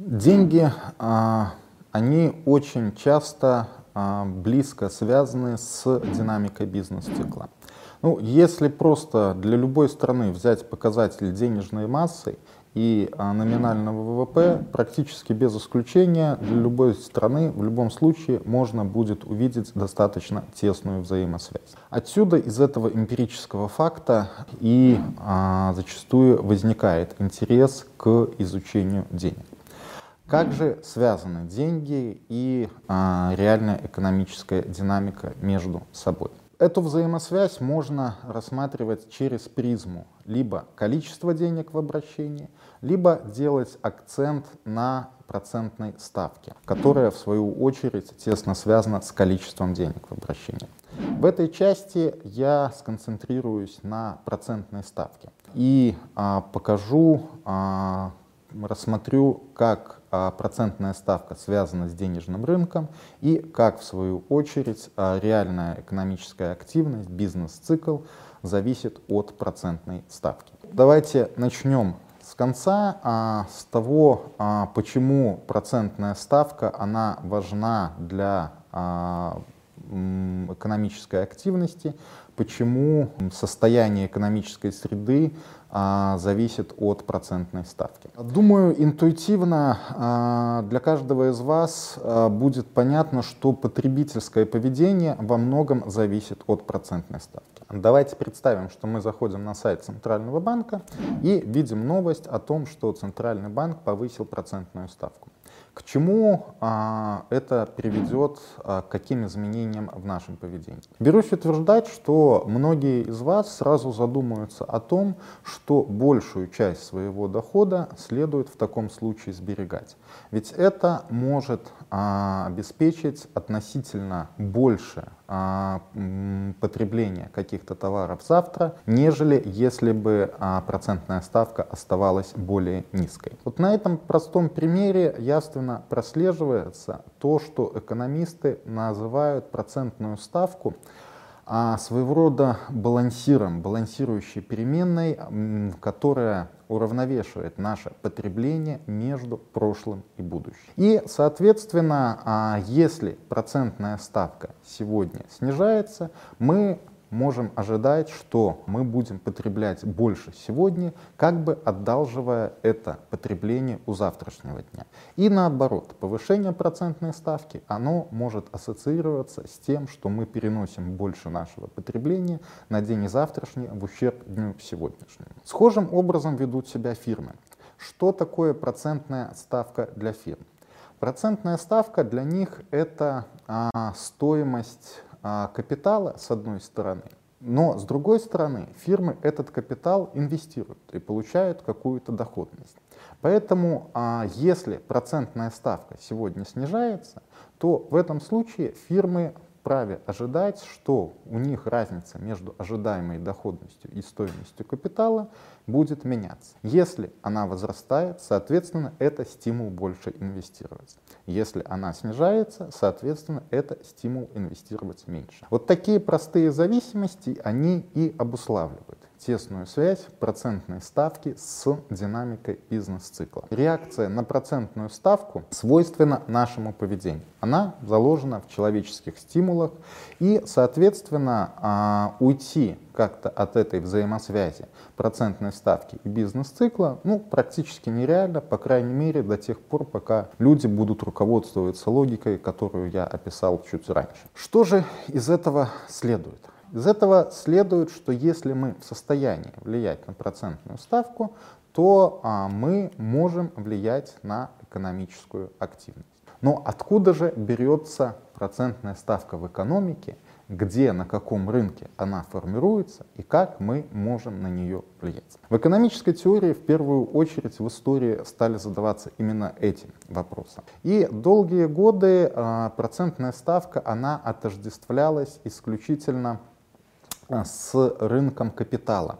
Деньги, а, они очень часто а, близко связаны с динамикой бизнес-цикла. Ну, если просто для любой страны взять показатель денежной массы и а, номинального ВВП, практически без исключения для любой страны в любом случае можно будет увидеть достаточно тесную взаимосвязь. Отсюда из этого эмпирического факта и а, зачастую возникает интерес к изучению денег. Как же связаны деньги и а, реальная экономическая динамика между собой? Эту взаимосвязь можно рассматривать через призму либо количество денег в обращении, либо делать акцент на процентной ставке, которая в свою очередь тесно связана с количеством денег в обращении. В этой части я сконцентрируюсь на процентной ставке и а, покажу а, рассмотрю, как а, процентная ставка связана с денежным рынком и как, в свою очередь, а, реальная экономическая активность, бизнес-цикл зависит от процентной ставки. Давайте начнем с конца, а, с того, почему процентная ставка она важна для экономической активности, почему состояние экономической среды зависит от процентной ставки. Думаю, интуитивно а, для каждого из вас а, будет понятно, что потребительское поведение во многом зависит от процентной ставки. Давайте представим, что мы заходим на сайт Центрального банка и видим новость о том, что Центральный банк повысил процентную ставку. К чему а, это приведет, а, к каким изменениям в нашем поведении? Берусь утверждать, что многие из вас сразу задумаются о том, что большую часть своего дохода следует в таком случае сберегать. Ведь это может а, обеспечить относительно больше потребления каких-то товаров завтра, нежели если бы а, процентная ставка оставалась более низкой. Вот на этом простом примере явственно прослеживается то, что экономисты называют процентную ставку а своего рода балансиром, балансирующей переменной, которая уравновешивает наше потребление между прошлым и будущим. И, соответственно, а, если процентная ставка сегодня снижается, мы можем ожидать, что мы будем потреблять больше сегодня, как бы одалживая это потребление у завтрашнего дня. И наоборот, повышение процентной ставки, оно может ассоциироваться с тем, что мы переносим больше нашего потребления на день завтрашний в ущерб дню сегодняшнему. Схожим образом ведут себя фирмы. Что такое процентная ставка для фирм? Процентная ставка для них это а, стоимость капитала, с одной стороны, но с другой стороны, фирмы этот капитал инвестируют и получают какую-то доходность. Поэтому, а, если процентная ставка сегодня снижается, то в этом случае фирмы вправе ожидать, что у них разница между ожидаемой доходностью и стоимостью капитала будет меняться. Если она возрастает, соответственно, это стимул больше инвестировать. Если она снижается, соответственно, это стимул инвестировать меньше. Вот такие простые зависимости, они и обуславливают тесную связь процентной ставки с динамикой бизнес-цикла. Реакция на процентную ставку свойственна нашему поведению. Она заложена в человеческих стимулах и, соответственно, а, уйти как-то от этой взаимосвязи процентной ставки и бизнес-цикла ну, практически нереально, по крайней мере, до тех пор, пока люди будут руководствоваться логикой, которую я описал чуть раньше. Что же из этого следует? Из этого следует, что если мы в состоянии влиять на процентную ставку, то а, мы можем влиять на экономическую активность. Но откуда же берется процентная ставка в экономике, где, на каком рынке она формируется и как мы можем на нее влиять. В экономической теории в первую очередь в истории стали задаваться именно этим вопросом. И долгие годы а, процентная ставка, она отождествлялась исключительно с рынком капитала.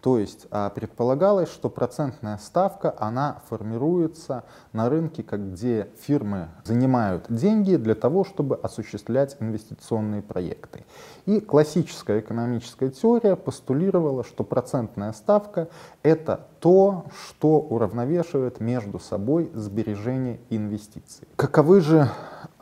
То есть а, предполагалось, что процентная ставка, она формируется на рынке, как где фирмы занимают деньги для того, чтобы осуществлять инвестиционные проекты. И классическая экономическая теория постулировала, что процентная ставка — это то, что уравновешивает между собой сбережения и инвестиции. Каковы же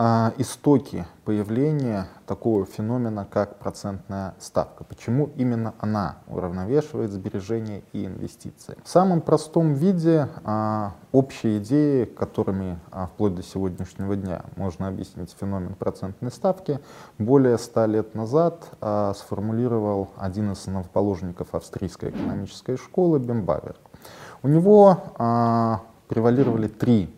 а, истоки появления такого феномена, как процентная ставка? Почему именно она уравновешивает сбережения и инвестиции? В самом простом виде а, общие идеи, которыми а, вплоть до сегодняшнего дня можно объяснить феномен процентной ставки, более ста лет назад сформулировал один из основоположников австрийской экономической школы Бембавер. У него а, превалировали три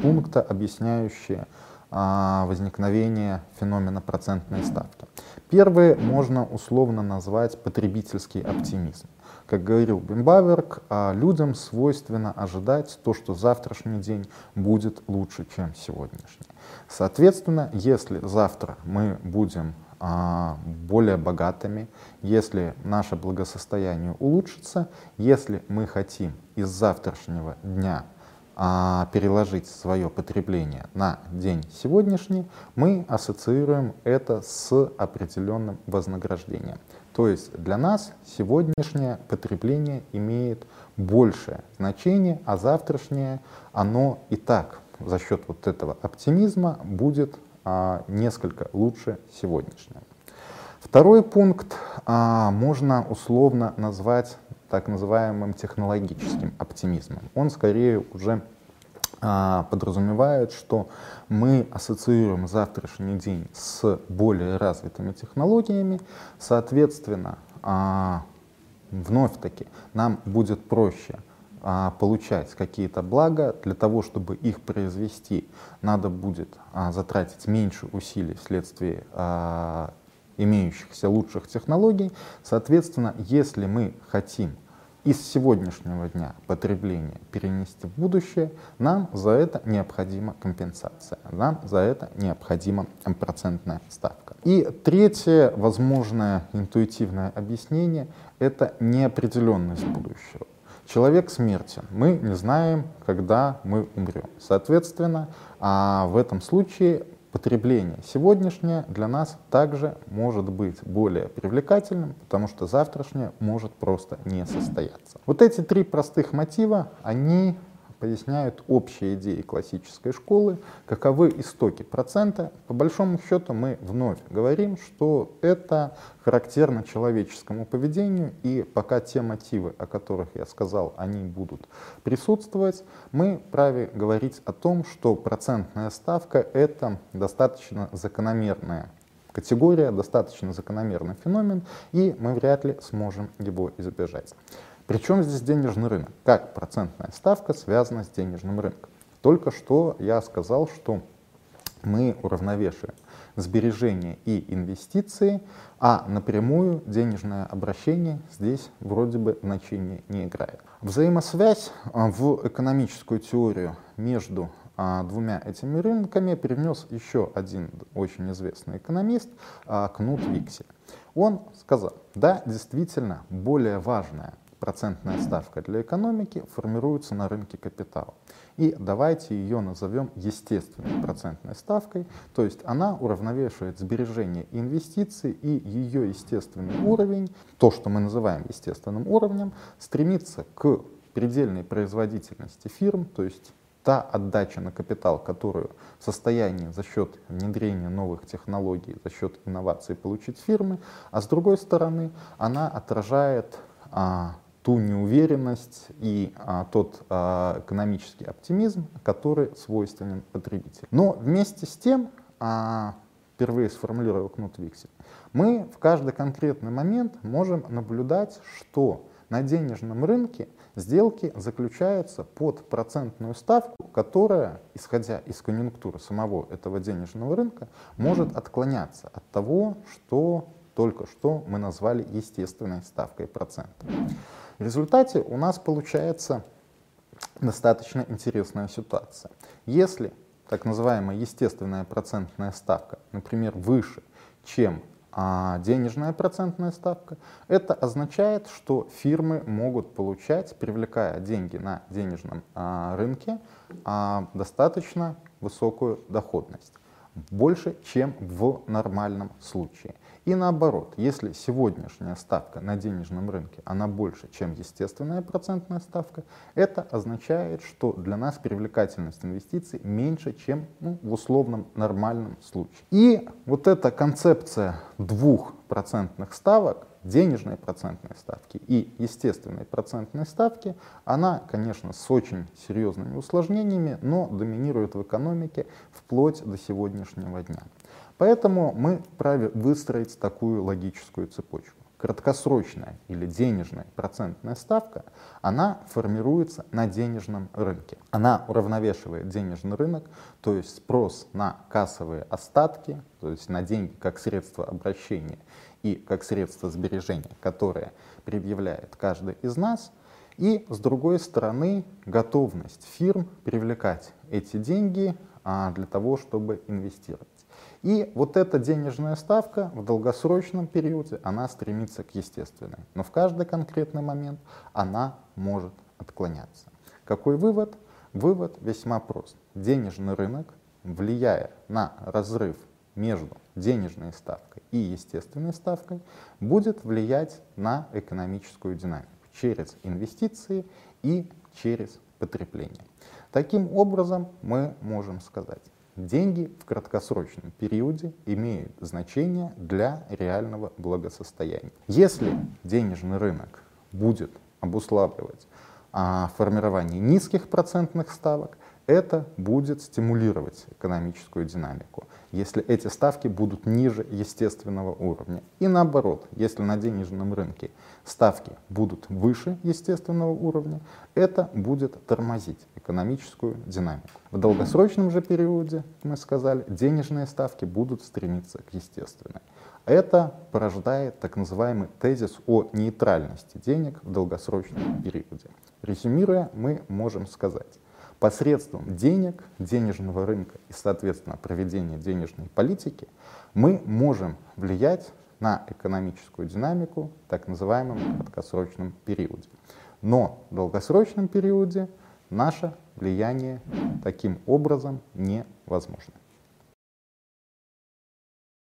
пункта, объясняющие а, возникновение феномена процентной ставки. Первый можно условно назвать потребительский оптимизм. Как говорил Бимбаверк, а, людям свойственно ожидать то, что завтрашний день будет лучше, чем сегодняшний. Соответственно, если завтра мы будем а, более богатыми, если наше благосостояние улучшится, если мы хотим из завтрашнего дня переложить свое потребление на день сегодняшний, мы ассоциируем это с определенным вознаграждением. То есть для нас сегодняшнее потребление имеет большее значение, а завтрашнее оно и так за счет вот этого оптимизма будет а, несколько лучше сегодняшнего. Второй пункт а, можно условно назвать так называемым технологическим оптимизмом. Он скорее уже а, подразумевает, что мы ассоциируем завтрашний день с более развитыми технологиями, соответственно, а, вновь-таки нам будет проще а, получать какие-то блага, для того, чтобы их произвести, надо будет а, затратить меньше усилий вследствие а, имеющихся лучших технологий. Соответственно, если мы хотим из сегодняшнего дня потребления перенести в будущее, нам за это необходима компенсация, нам за это необходима процентная ставка. И третье возможное интуитивное объяснение — это неопределенность будущего. Человек смертен, мы не знаем, когда мы умрем. Соответственно, а в этом случае потребление сегодняшнее для нас также может быть более привлекательным, потому что завтрашнее может просто не состояться. Вот эти три простых мотива, они поясняют общие идеи классической школы, каковы истоки процента. По большому счету мы вновь говорим, что это характерно человеческому поведению, и пока те мотивы, о которых я сказал, они будут присутствовать, мы праве говорить о том, что процентная ставка — это достаточно закономерная категория, достаточно закономерный феномен, и мы вряд ли сможем его избежать. Причем здесь денежный рынок? Как процентная ставка связана с денежным рынком? Только что я сказал, что мы уравновешиваем сбережения и инвестиции, а напрямую денежное обращение здесь вроде бы значения не играет. Взаимосвязь а, в экономическую теорию между а, двумя этими рынками перенес еще один очень известный экономист а, Кнут Виксель. Он сказал, да, действительно, более важная процентная ставка для экономики формируется на рынке капитала. И давайте ее назовем естественной процентной ставкой, то есть она уравновешивает сбережения и инвестиции, и ее естественный уровень, то, что мы называем естественным уровнем, стремится к предельной производительности фирм, то есть та отдача на капитал, которую в состоянии за счет внедрения новых технологий, за счет инноваций получить фирмы, а с другой стороны она отражает а, ту неуверенность и а, тот а, экономический оптимизм, который свойственен потребителю. Но вместе с тем, а, впервые сформулировал Кнут Виксель, мы в каждый конкретный момент можем наблюдать, что на денежном рынке сделки заключаются под процентную ставку, которая, исходя из конъюнктуры самого этого денежного рынка, может отклоняться от того, что только что мы назвали естественной ставкой процента. В результате у нас получается достаточно интересная ситуация. Если так называемая естественная процентная ставка, например, выше, чем 1%, а, денежная процентная ставка, это означает, что фирмы могут получать, привлекая деньги на денежном а, рынке, а, достаточно высокую доходность, больше, чем в нормальном случае. И наоборот, если сегодняшняя ставка на денежном рынке, она больше, чем естественная процентная ставка, это означает, что для нас привлекательность инвестиций меньше, чем ну, в условном нормальном случае. И вот эта концепция двух процентных ставок, денежной процентной ставки и естественной процентной ставки, она, конечно, с очень серьезными усложнениями, но доминирует в экономике вплоть до сегодняшнего дня. Поэтому мы вправе выстроить такую логическую цепочку. Краткосрочная или денежная процентная ставка, она формируется на денежном рынке. Она уравновешивает денежный рынок, то есть спрос на кассовые остатки, то есть на деньги как средство обращения и как средство сбережения, которое предъявляет каждый из нас, и с другой стороны готовность фирм привлекать эти деньги а, для того, чтобы инвестировать. И вот эта денежная ставка в долгосрочном периоде, она стремится к естественной. Но в каждый конкретный момент она может отклоняться. Какой вывод? Вывод весьма прост. Денежный рынок, влияя на разрыв между денежной ставкой и естественной ставкой, будет влиять на экономическую динамику через инвестиции и через потребление. Таким образом, мы можем сказать, Деньги в краткосрочном периоде имеют значение для реального благосостояния. Если денежный рынок будет обуславливать а, формирование низких процентных ставок, это будет стимулировать экономическую динамику, если эти ставки будут ниже естественного уровня. И наоборот, если на денежном рынке ставки будут выше естественного уровня, это будет тормозить экономическую динамику. В долгосрочном же периоде, мы сказали, денежные ставки будут стремиться к естественной. Это порождает так называемый тезис о нейтральности денег в долгосрочном периоде. Резюмируя, мы можем сказать, посредством денег, денежного рынка и, соответственно, проведения денежной политики мы можем влиять на экономическую динамику в так называемом краткосрочном периоде. Но в долгосрочном периоде наше влияние таким образом невозможно.